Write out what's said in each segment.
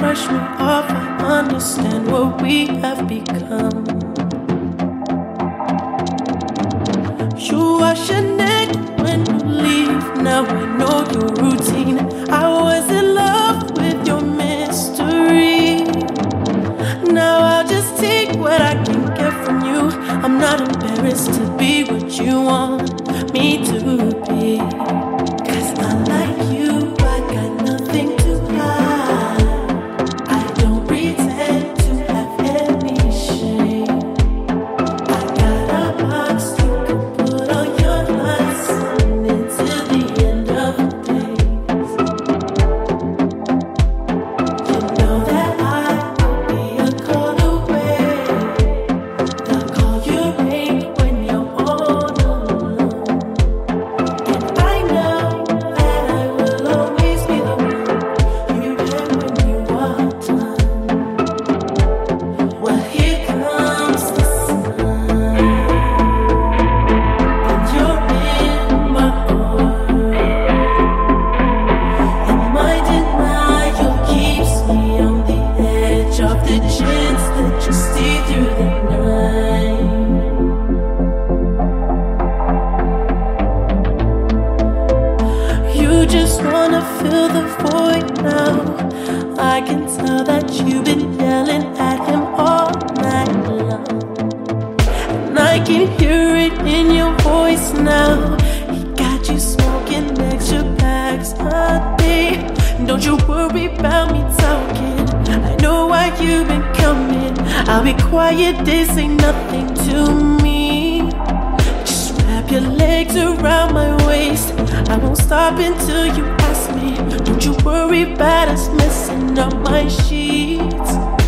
brush me off. I understand what we have become. You wash your neck when you leave. Now I know your routine. I was in love with your mystery. Now I'll just take what I can get from you. I'm not embarrassed to be what you want me to be. I can tell that you've been yelling at him all night long. And I can hear it in your voice now. He got you smoking extra packs a day. Don't you worry about me talking. I know why you've been coming. I'll be quiet, this ain't nothing to me. Just wrap your legs around won't stop until you ask me. Don't you worry about us messing up my sheets.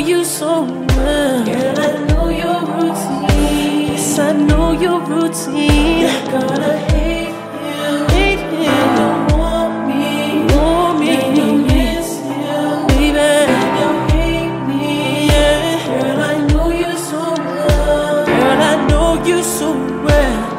you so well. Girl, I know your routine. Yes, I know your routine. God, I hate you. Hate you. Don't want me. Want me. Then you miss you. Baby. Then you hate me. Yeah. Girl, I know you so well. Girl, I know you so well.